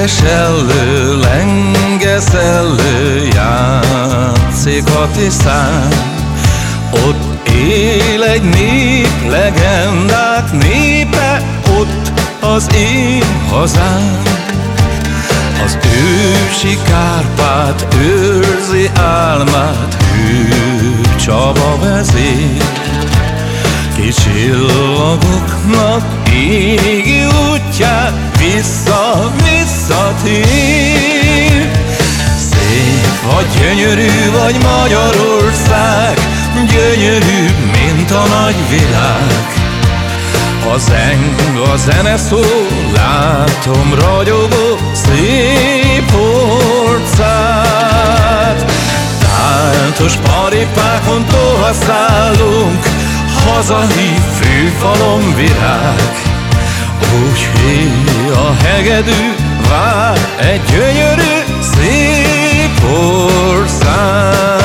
szőke sellő, lenge szellő, játszik a tisztán. Ott él egy nép, legendák népe, ott az én hazám. Az ősi Kárpát őrzi álmát, hű Csaba vezér. Kicsillagoknak égi útját vissza, visszatér. Szép vagy gyönyörű vagy Magyarország, gyönyörű, mint a nagy világ. A zeng, a zene szó, látom ragyogó szép orcát. Táltos paripákon tohaszállunk, hazai főfalom virág. Úgy a hegedű, vár egy gyönyörű szép ország.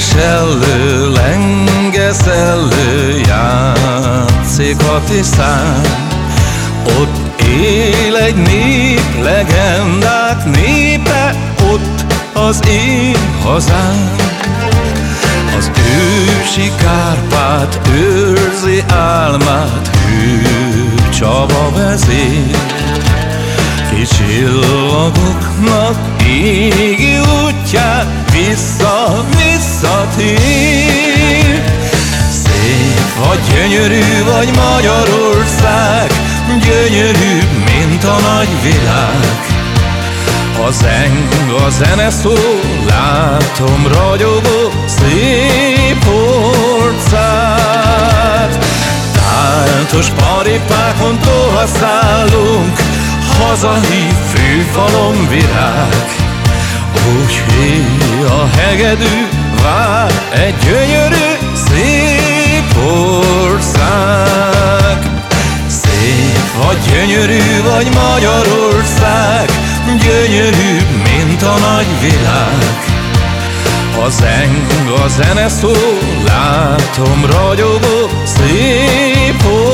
Szőke sellő, lenge szellő, játszik a tisztán. Ott él egy nép, legendák népe, ott az én hazám. Az ősi Kárpát őrzi álmát, hű Csaba vezér. Kicsillagoknak égi útját vissza, visszatér Szép vagy gyönyörű vagy Magyarország Gyönyörű, mint a nagy világ. A zeng, a zene szó, látom ragyogó szép orcát. Táltos paripákon tohaszállunk Hazai főfalom virág úgy a hegedű, vár egy gyönyörű szép ország. Szép vagy gyönyörű vagy Magyarország, gyönyörű, mint a nagy világ. A zeng, a zene szó, látom ragyogó szép orcát.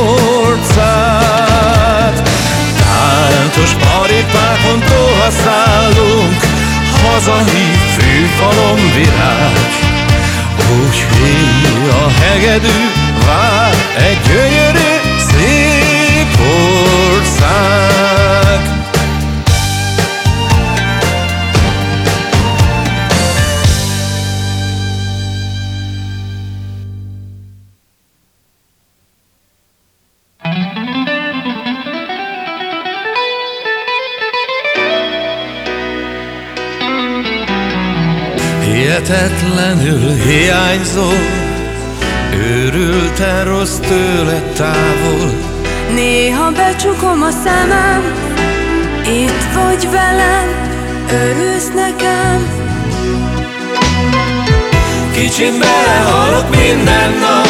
Táltos paripákon tohaszállunk, hazai főfalom virág. Úgy a hegedű, vár egy gyönyörű szép ország Hihetetlenül hiányzó Őrülten rossz tőle távol. Néha becsukom a szemem Itt vagy velem Örülsz nekem. Kicsit belehalok minden nap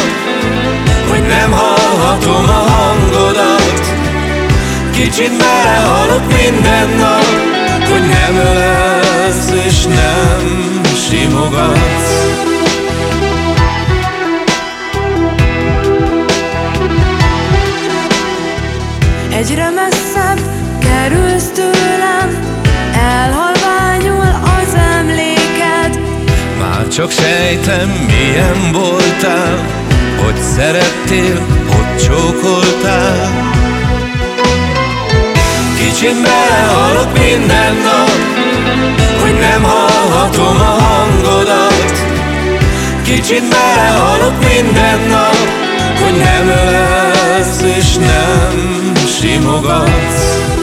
Hogy nem hallhatom a hangodat. Kicsit belehalok minden nap Hogy nem ölelsz és nem simogatsz. Egyre messzebb kerülsz tőlem Elhalványul az emléked. Már csak sejtem milyen voltál Hogy szerettél, hogy csókoltál. Kicsit belehalok minden nap hogy nem hallhatom a hangodat. Kicsit belehalok minden nap Hogy nem ölelsz és nem simogatsz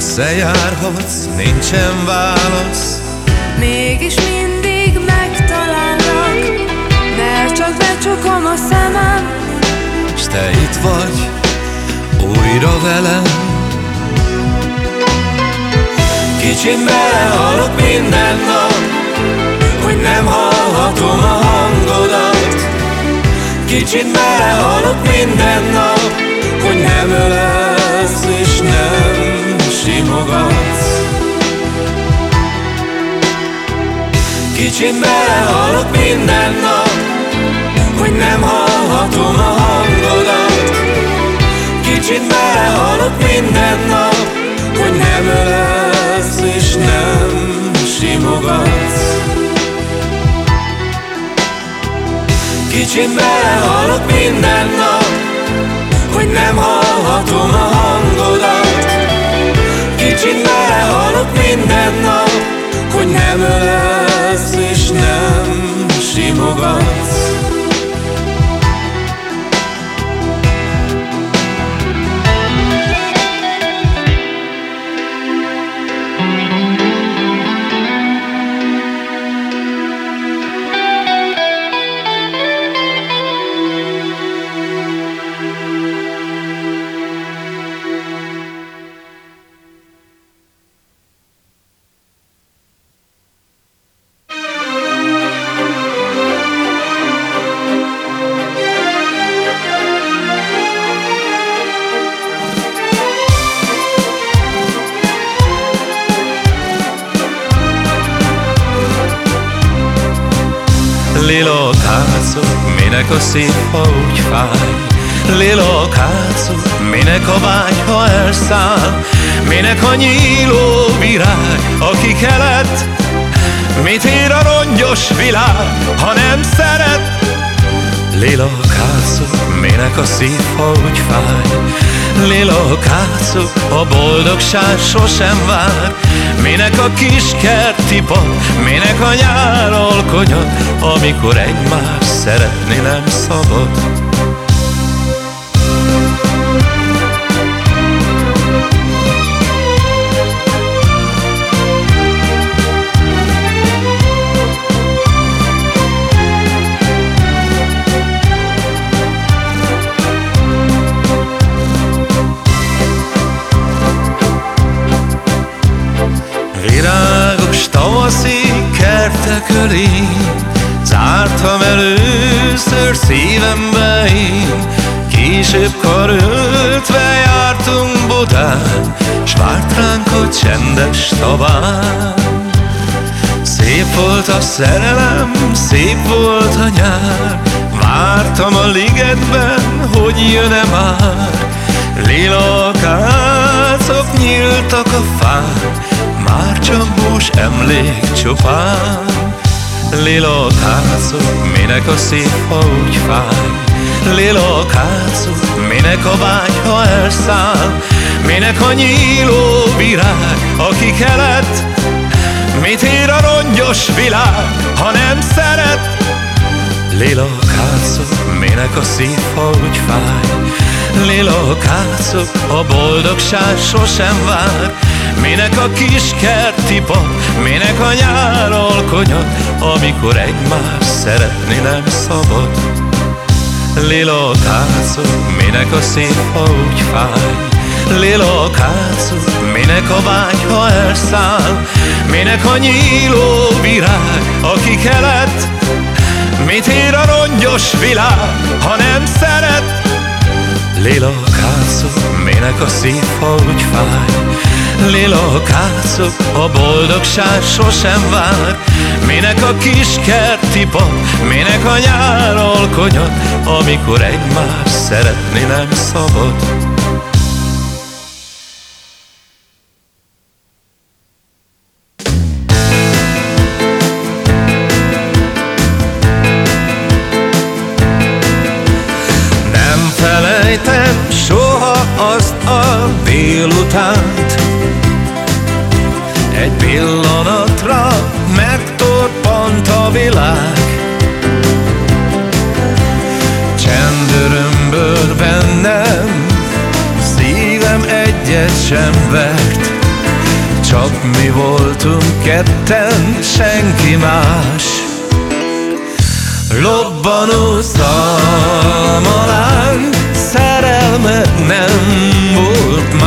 Messze járhatsz, nincsen válasz. Mégis mindig megtalállak Mert csak becsukom a szemem. S te itt vagy, újra velem. Kicsim belehalok minden nap Hogy nem hallhatom a hangodat. Kicsit belehalok minden nap Hogy nem ölelsz és simogatsz. Kicsit belehalok minden nap Hogy nem hallhatom a hangodat. Kicsit belehalok minden nap Hogy nem ölelsz és nem simogatsz. Kicsit belehalok minden nap Hogy nem hallhatom a hangodat Kicsit belehalok minden nap Hogy nem ölelsz és nem simogatsz A szív, ha úgy fáj. Lilokátszok, minek a vágy, ha elszáll? Minek a nyíló virág, aki kelet? Mit ér a rongyos világ, ha nem szeret? Lilokátszok, minek a szív, ha úgy fáj? Lilokátszok, a boldogság sosem vár Minek a kis kerti pap, minek a nyár alkonyat Amikor egymás szeretni nem szabad Később karöltve jártunk Budán S várt ránk a csendes taván. Szép volt a szerelem, szép volt a nyár Vártam a ligetben, hogy jön-e már. Lila kácok nyíltak a fán Már csak bús emlék csupán. Lila kácok, minek a szép, ha úgy fáj Lila kácok, minek a vágy, ha elszáll? Minek a nyíló virág, aki kelet? Mit ér a rongyos világ, ha nem szeret? Lilakátszok, minek a szív, ha úgy fáj? Lilakátszok, a boldogság sosem vár? Minek a kis kerti pap, minek a nyár alkonyat Amikor egymás szeretni nem szabad Lilakátszok, minek a szív, ha úgy fáj? Lilakátszok, minek a vágy, ha elszáll? Minek a nyíló virág, aki kelet? Mit ér a rongyos világ, ha nem szeret? Lilakátszok, minek a szív, ha úgy fáj. Lilakátszok, a boldogság sosem vár. Minek a kis kerti pap, minek a nyár alkonyat Amikor egymás szeretni nem szabad délutánt Egy pillanatra megtorpant a világ. Csendörömből bennem Szívem egyet sem vert. Csak mi voltunk ketten, senki más. Lobbanó szalmalán Szerelmet nem volt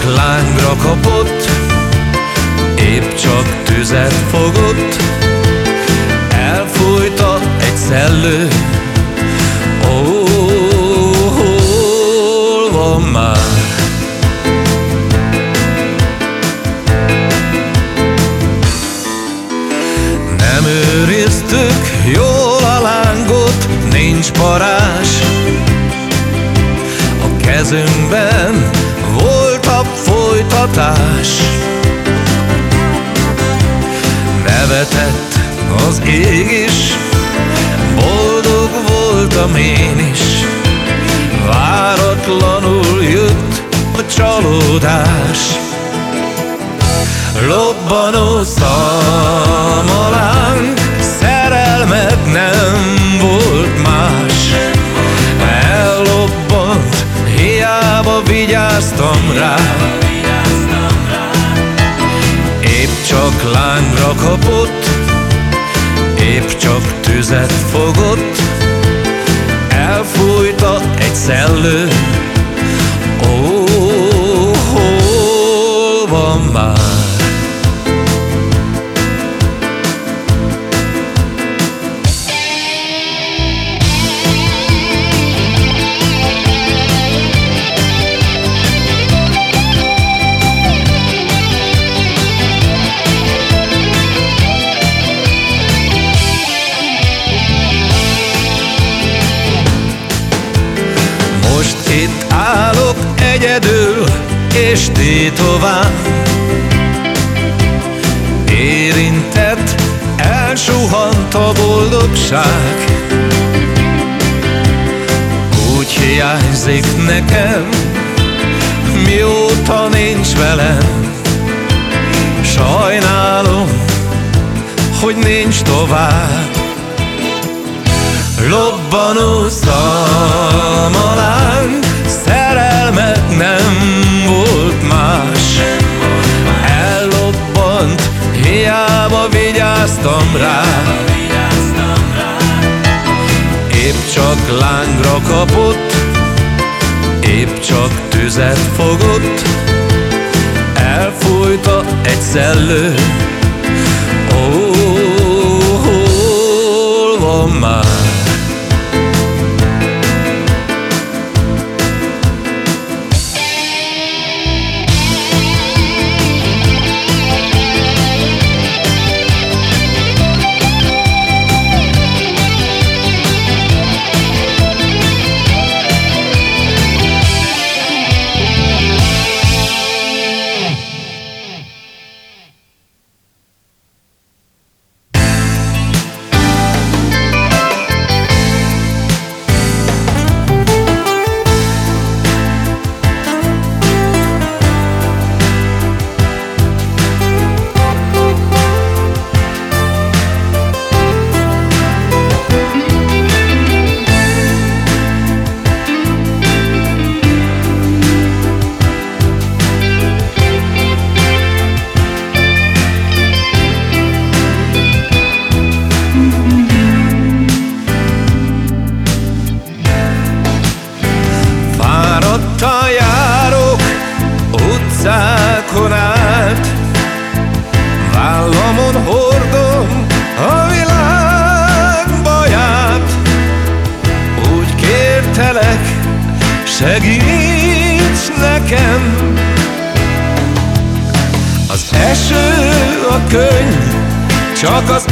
csak lángra kapott Épp csak tüzet fogott Elfújta egy szellő Ó, hol van már? Nem őriztük jól a lángot Nincs parás A kezünkben folytatás Nevetett az ég is Boldog voltam én is. Váratlanul jött a csalódás. Lobbanó szalmalánk Szerelmet nem volt más. Ellobbant, hiába vigyáztam rá csak lángra kapott Épp csak tüzet fogott. Elfújta egy szellő Ó, boldogság Úgy hiányzik nekem, mióta nincs velem. Sajnálom, hogy nincs tovább. Lobbanó szalmalán Szerelmet nem volt más. Ellobbant, hiába vigyáztam rá Épp csak lángra kapott Épp csak tüzet fogott Elfújta egy szellő Ó, hol van már?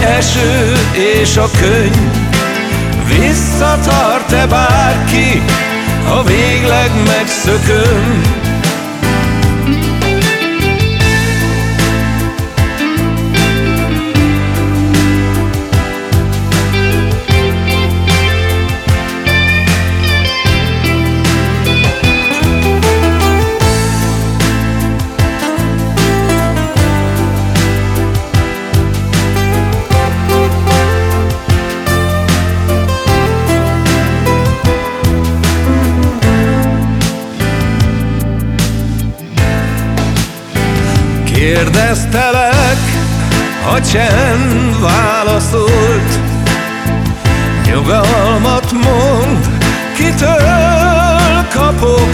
Eső és a könyv Visszatart-e bárki, ha végleg megszököm? Kérdeztelek, a csend válaszolt Nyugalmat mond, kitől kapok?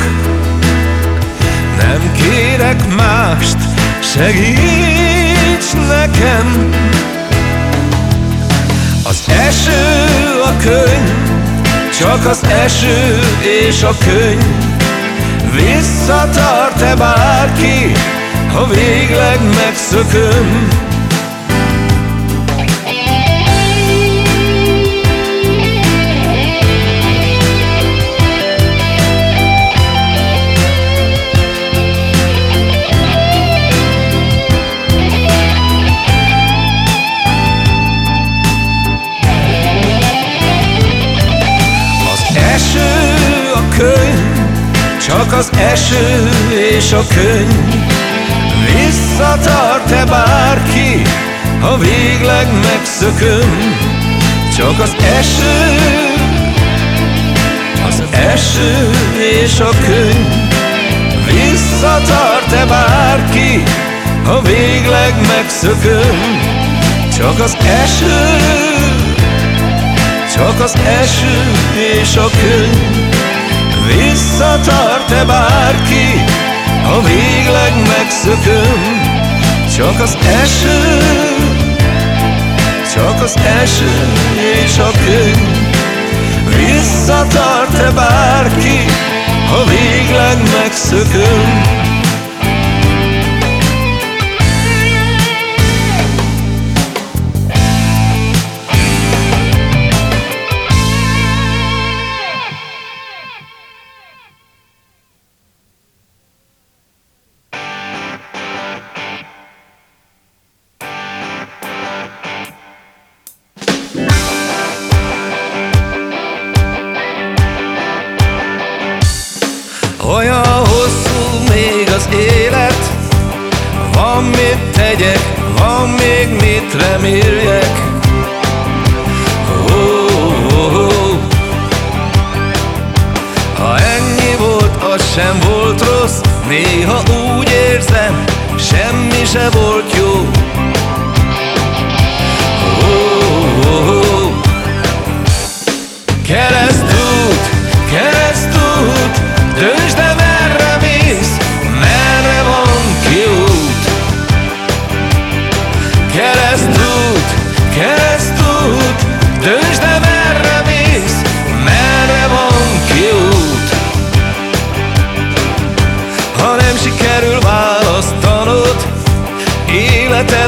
Nem kérek mást, segíts nekem. Az eső a könyv, csak az eső és a könyv. Visszatart-e bárki, ha végleg megszököm. Eső a könyv, csak az eső és a könyv Visszatart-e bárki, ha végleg megszököm Csak az eső, az eső és a könyv. Visszatart-e bárki, ha végleg megszököm Csak az eső, csak az eső és a könyv. Visszatart-e bárki, ha végleg megszököm. Csak az eső Csak az eső és a könyv. Visszatart-e bárki? Ha végleg megszököm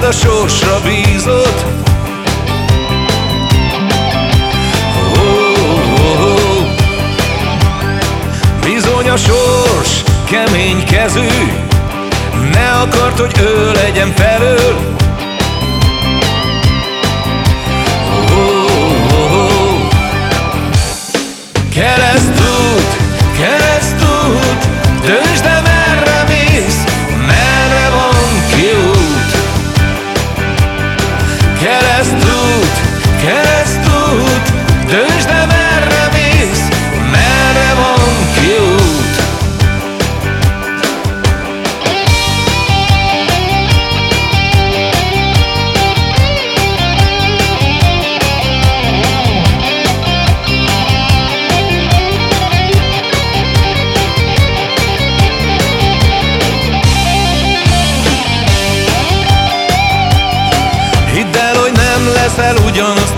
a sorsra bízott, Bizony a sors kemény kezű. Ne akart, hogy ő legyen felől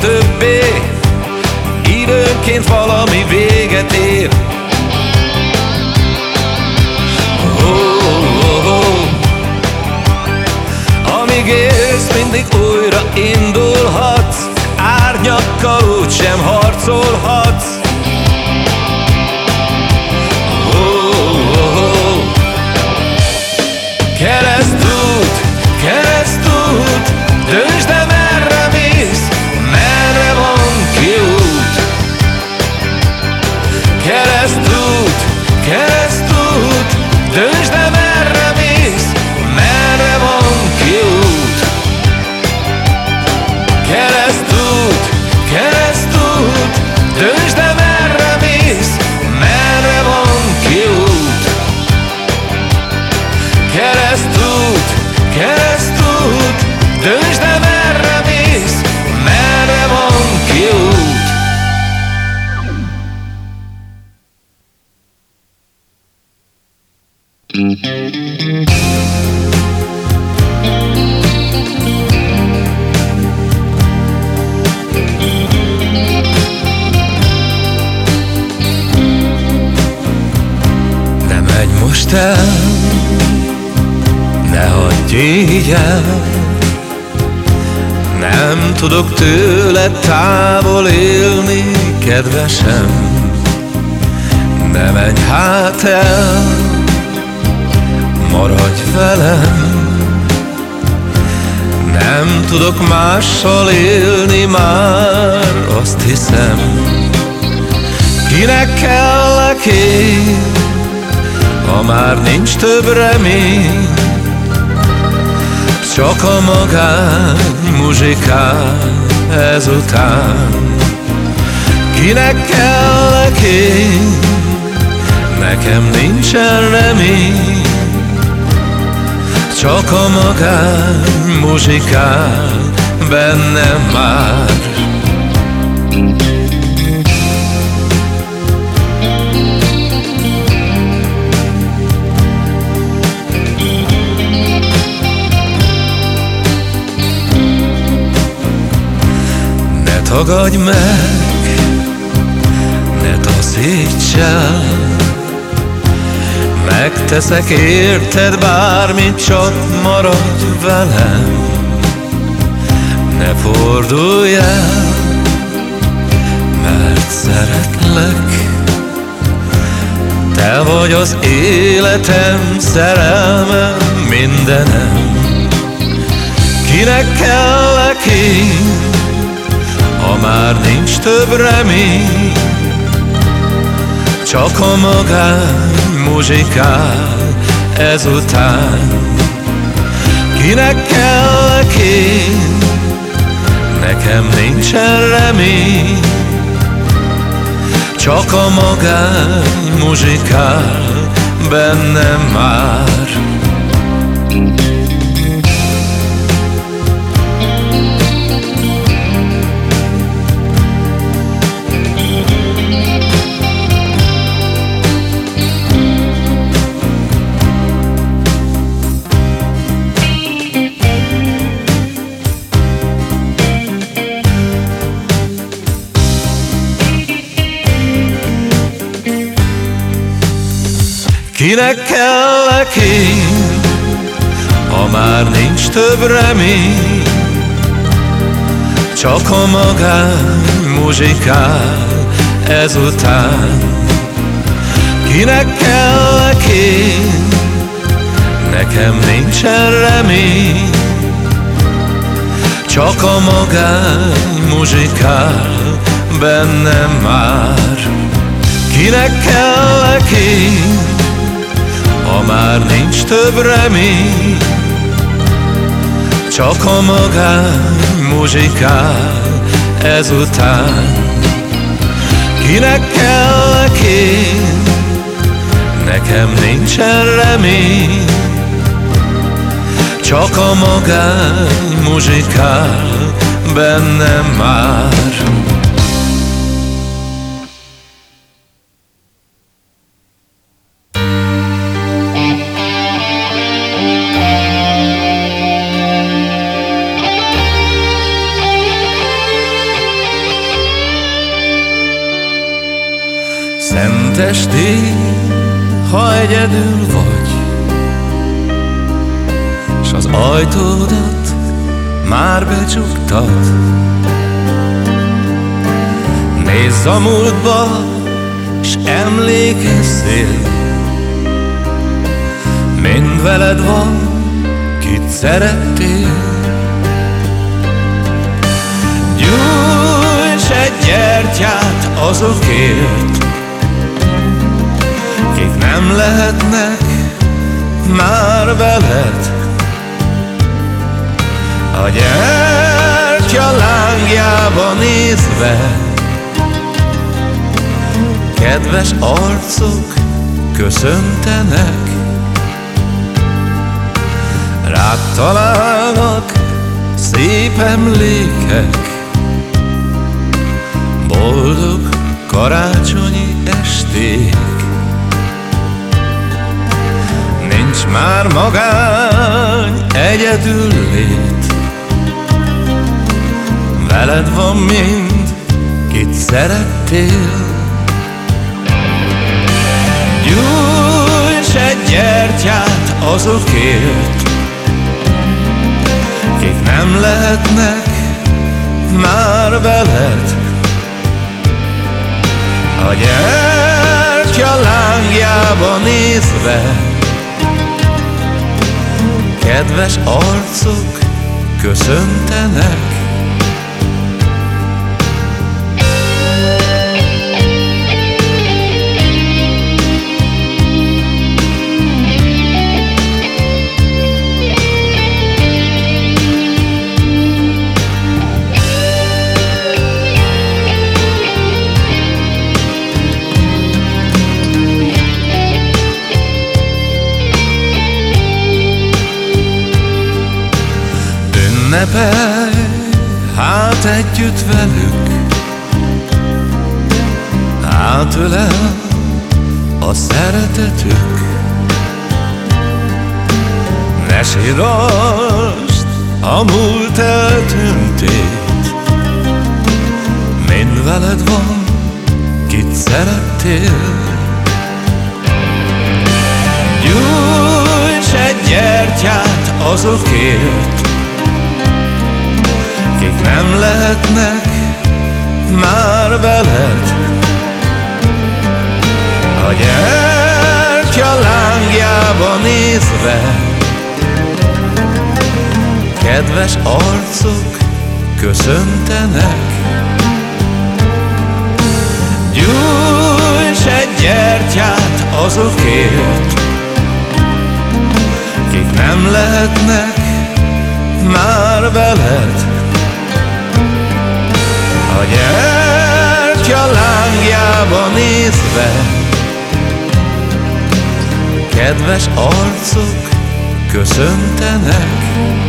többé. Időnként valami véget ér. Oh, oh, mindig újra indulhatsz Árnyakkal úgy sem harcolhatsz Ne menj most el, ne hagyj így el. Nem tudok tőle távol élni, kedvesem. Ne menj hát el, maradj velem. Nem tudok mással élni már, azt hiszem. Kinek kellek én, ha már nincs több remény? Csak a magány muzsikál ezután. Kinek kellek én, nekem nincsen remény Csak a magány muzsikál bennem már. Ne tagadj meg, ne taszíts el Megteszek érted? Bármit, csak maradj velem. Ne fordulj el, mert szeretlek. Te vagy az életem, szerelmem, mindenem. Kinek kellek én, ha már nincs több remény? Csak a magány muzsikál ezután. Kinek kellek én, nekem nincsen remény. Csak a magány muzsikál bennem már Kinek kellek én, ha már nincs több remény? Csak a magány muzsikál ezután. Kinek kellek én, nekem nincsen remény? Csak a magány muzsikál bennem már. Kinek kellek én, ha már nincs több remény Csak a magány muzsikál ezután. Kinek kellek én, nekem nincsen remény Csak a magány muzsikál bennem már ha egyedül vagy S az ajtódat már becsuktat. Nézz a múltba, s emlékezzél Mind veled van, kit szerettél. Gyújts egy gyertyát azokért nem lehetnek már veled? A gyertya lángjába nézve Kedves arcok köszöntenek. Rád találnak szép emlékek Boldog karácsonyi esték már magány egyedül lét. Veled van mind, kit szerettél. Gyújts egy gyertyát azokért Kik nem lehetnek már veled. A gyertya lángjába nézve Kedves arcok köszöntenek Ünnepelj hát együtt velük. Átölel a szeretetük. Ne sírasd a múlt eltűntét Mind veled van, kit szerettél. Gyújts egy gyertyát azokért Kik nem lehetnek már veled. A gyertya lángjába nézve Kedves arcok köszöntenek. Gyújts egy gyertyát azokért Kik nem lehetnek már veled a gyertya lángjába nézve. Kedves arcok köszöntenek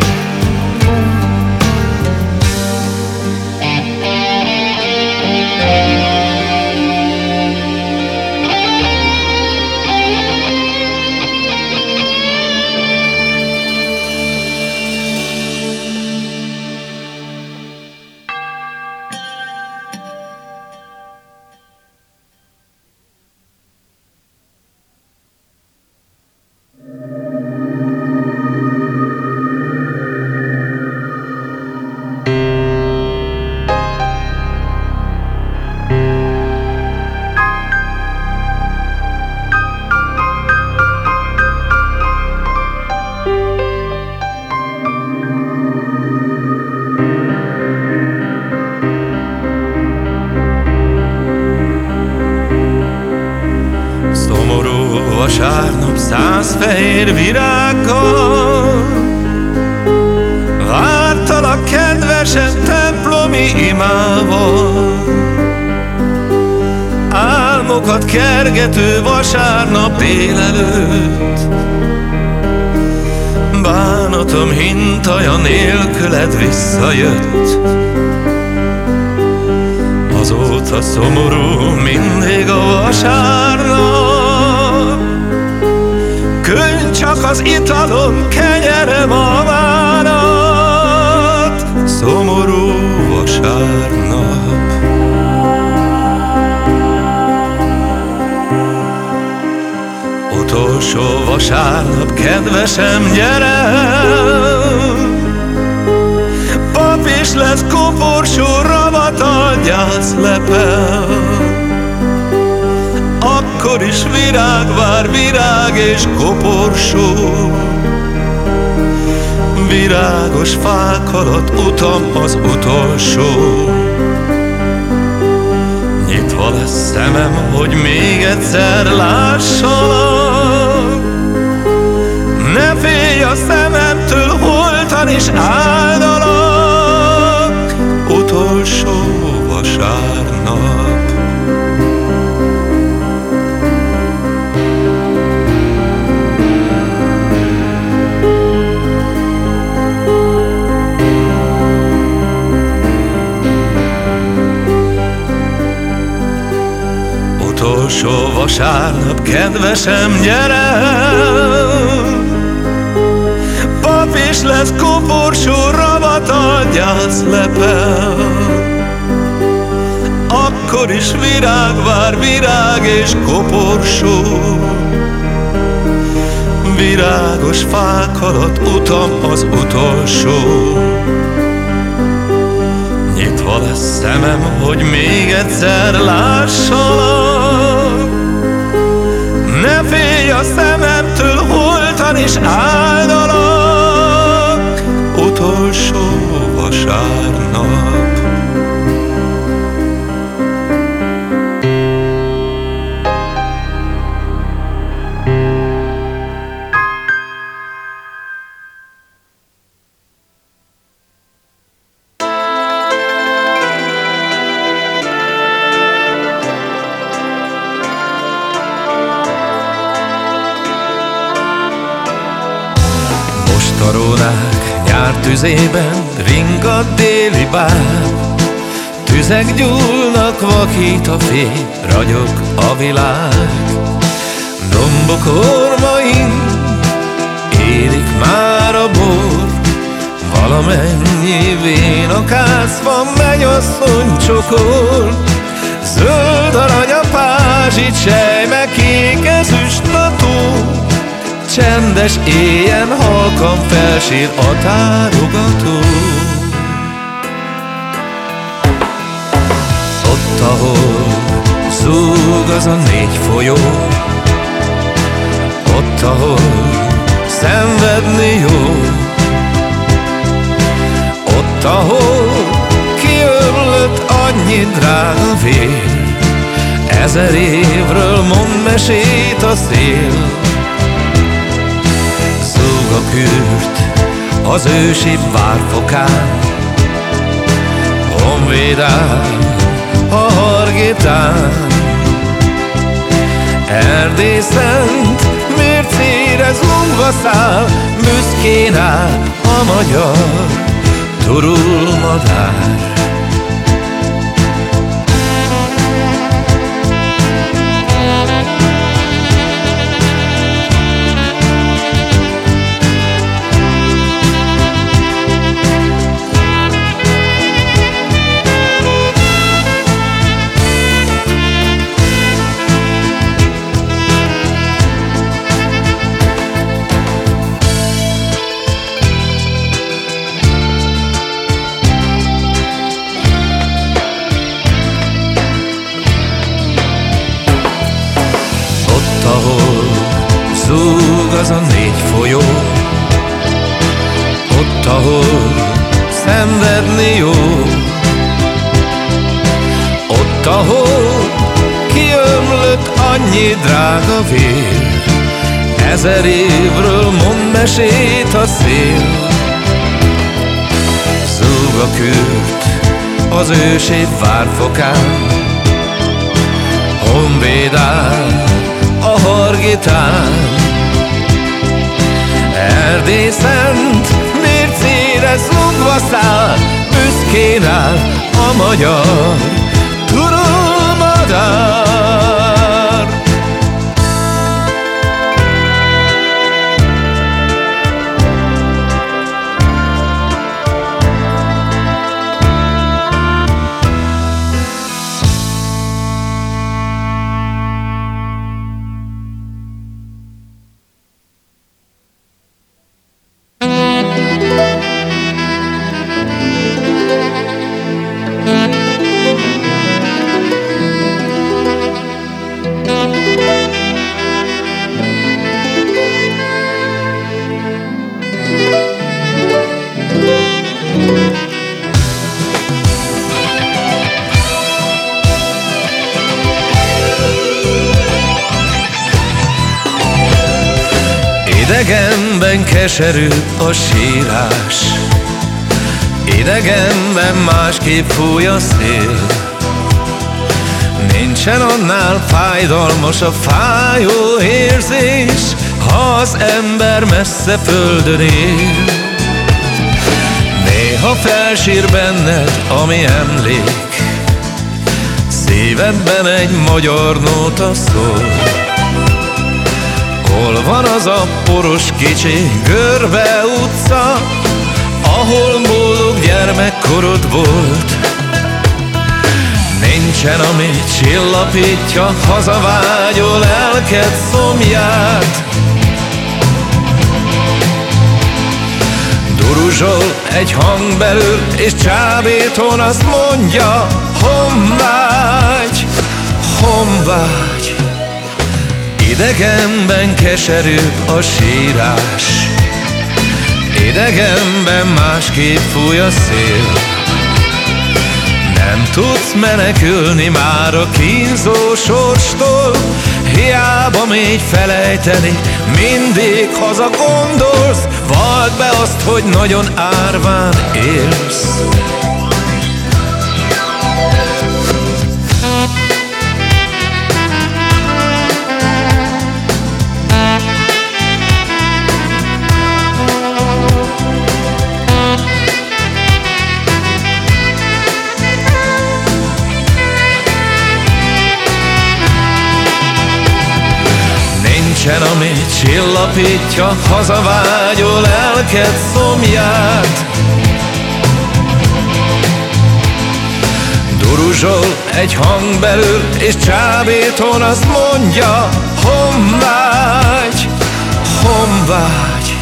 Utolsó vasárnap, kedvesem, gyere! Pap is lesz koporsó, ravatal gyász lepel. Akkor is virág vár, virág és koporsó Virágos fák alatt utam az utolsó. Nyitva lesz szemem, hogy még egyszer lássalak is áldalak Utolsó vasárnap utolsó vasárnap, kedvesem, gyere! Gyász lepel. Akkor is virág vár virág és koporsó Virágos fák alatt utam az utolsó. Nyitva lesz szemem, hogy még egyszer lássalak. Ne félj a szememtől, holtan is áldalak Utolsó vasárnap Tüzében ringad déli bár. Tüzek gyúlnak, vakít a fény, ragyog a világ. Dombok ormain érik már a bor. Valamennyi vénakászva mennyasszony csokol Zöld arany a pázsit, sejme kék ezüst a Csendes éjjel halkan felsír a tárogató. Ott, ahol zúg az a négy folyó Ott, ahol szenvedni jó Ott, ahol kiömlött annyi drága vér Ezer évről mond mesét a szél a kürt az ősi várfokán. Honvédál a hargitán. Erdély szent mércére zúgva száll Büszkén áll a magyar turul annyi drága vér? Ezer évről mond mesét a szél. Zúg a kürt az ősév várfokán Honvédál a hargitán. Erdély szent mércére zúgva száll Büszkén áll a magyar turulmadár keserű a sírás. Idegenben másképp fúj a szél. Nincsen annál fájdalmas a fájó érzés Ha az ember messze földön él. Néha felsír benned, ami emlék. Szívedben egy magyar nóta szól Hol van az a poros kicsi görbe utca, ahol boldog gyermek gyermekkorod volt. Nincsen, ami csillapítja hazavágyó lelked szomját. Duruzsol egy hang belül, és csábíton azt mondja Honvágy, honvágy Idegenben keserű a sírás. Idegenben másképp fúj a szél. Nem tudsz menekülni már a kínzó sorstól. Hiába még felejteni, mindig haza gondolsz. Vald be azt, hogy nagyon árván élsz csillapítja hazavágyó lelked szomját Duruzsol egy hang belül, és csábíton azt mondja Honvágy, honvágy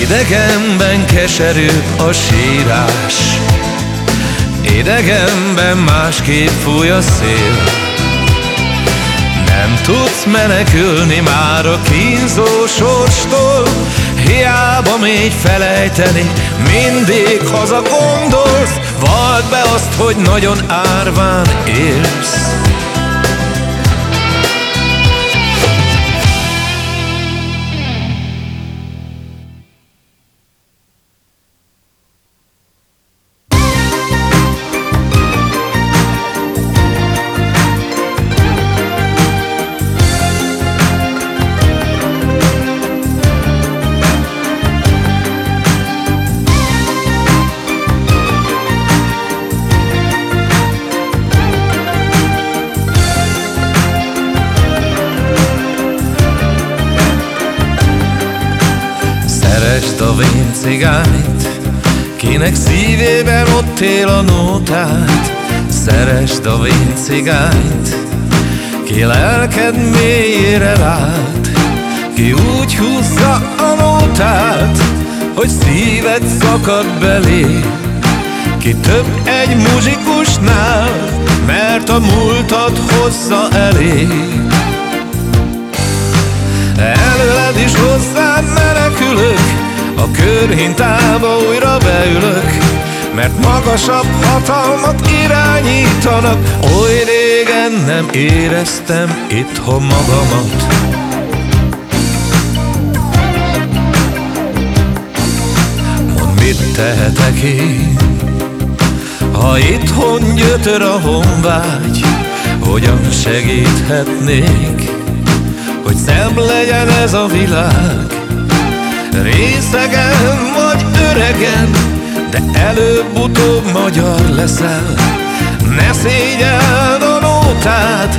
Idegenben keserű a sírás. Idegenben másképp fúj a szél nem tudsz menekülni már a kínzó sorstól. Hiába még felejteni, mindig haza gondolsz. Vald be azt, hogy nagyon árván élsz Kinek szívében ott él a nótát. Szeresd a vén Ki lelked mélyére lát. Ki úgy húzza a nótát Hogy szíved szakad belé. Ki több egy muzsikusnál Mert a múltat hozza elé. Előled is hozzád menekülök a körhintába újra beülök Mert magasabb hatalmak irányítanak. Oly régen nem éreztem itthon magamat. Mondd, mit tehetek én? Ha itthon gyötör a honvágy Hogyan segíthetnék Hogy szebb legyen ez a világ Részegen vagy öregen, de előbb-utóbb magyar leszel. Ne szégyeld a nótát,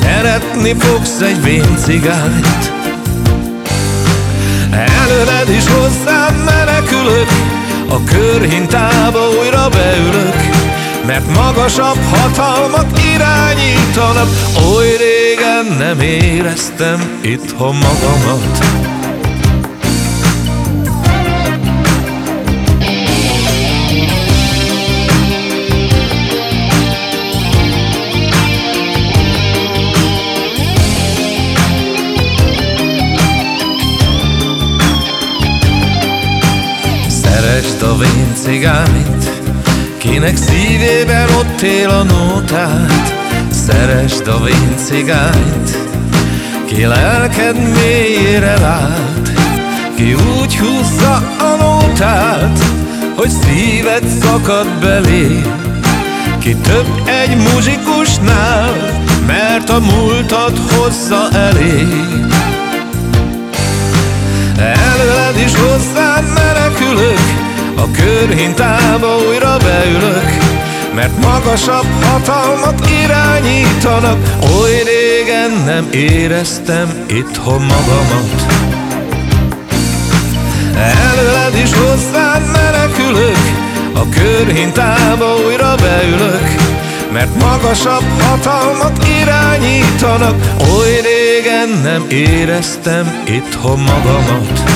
szeretni fogsz egy vén cigányt. Előled is hozzám menekülök, a körhintába újra beülök mert magasabb hatalmak irányítanak. Oly régen nem éreztem itthon magamat cigányt. Kinek szívében ott él a nótát Szeresd a vén cigányt. Ki lelked mélyére lát Ki úgy húzza a nótát Hogy szíved szakad belé. Ki több egy muzsikusnál Mert a múltat hozza elé. Előled is hozzád menekülök a körhintába újra beülök Mert magasabb hatalmat irányítanak. Oly régen nem éreztem itthon magamat. Előled is hozzám menekülök A körhintába újra beülök Mert magasabb hatalmak irányítanak. Oly régen nem éreztem itthon magamat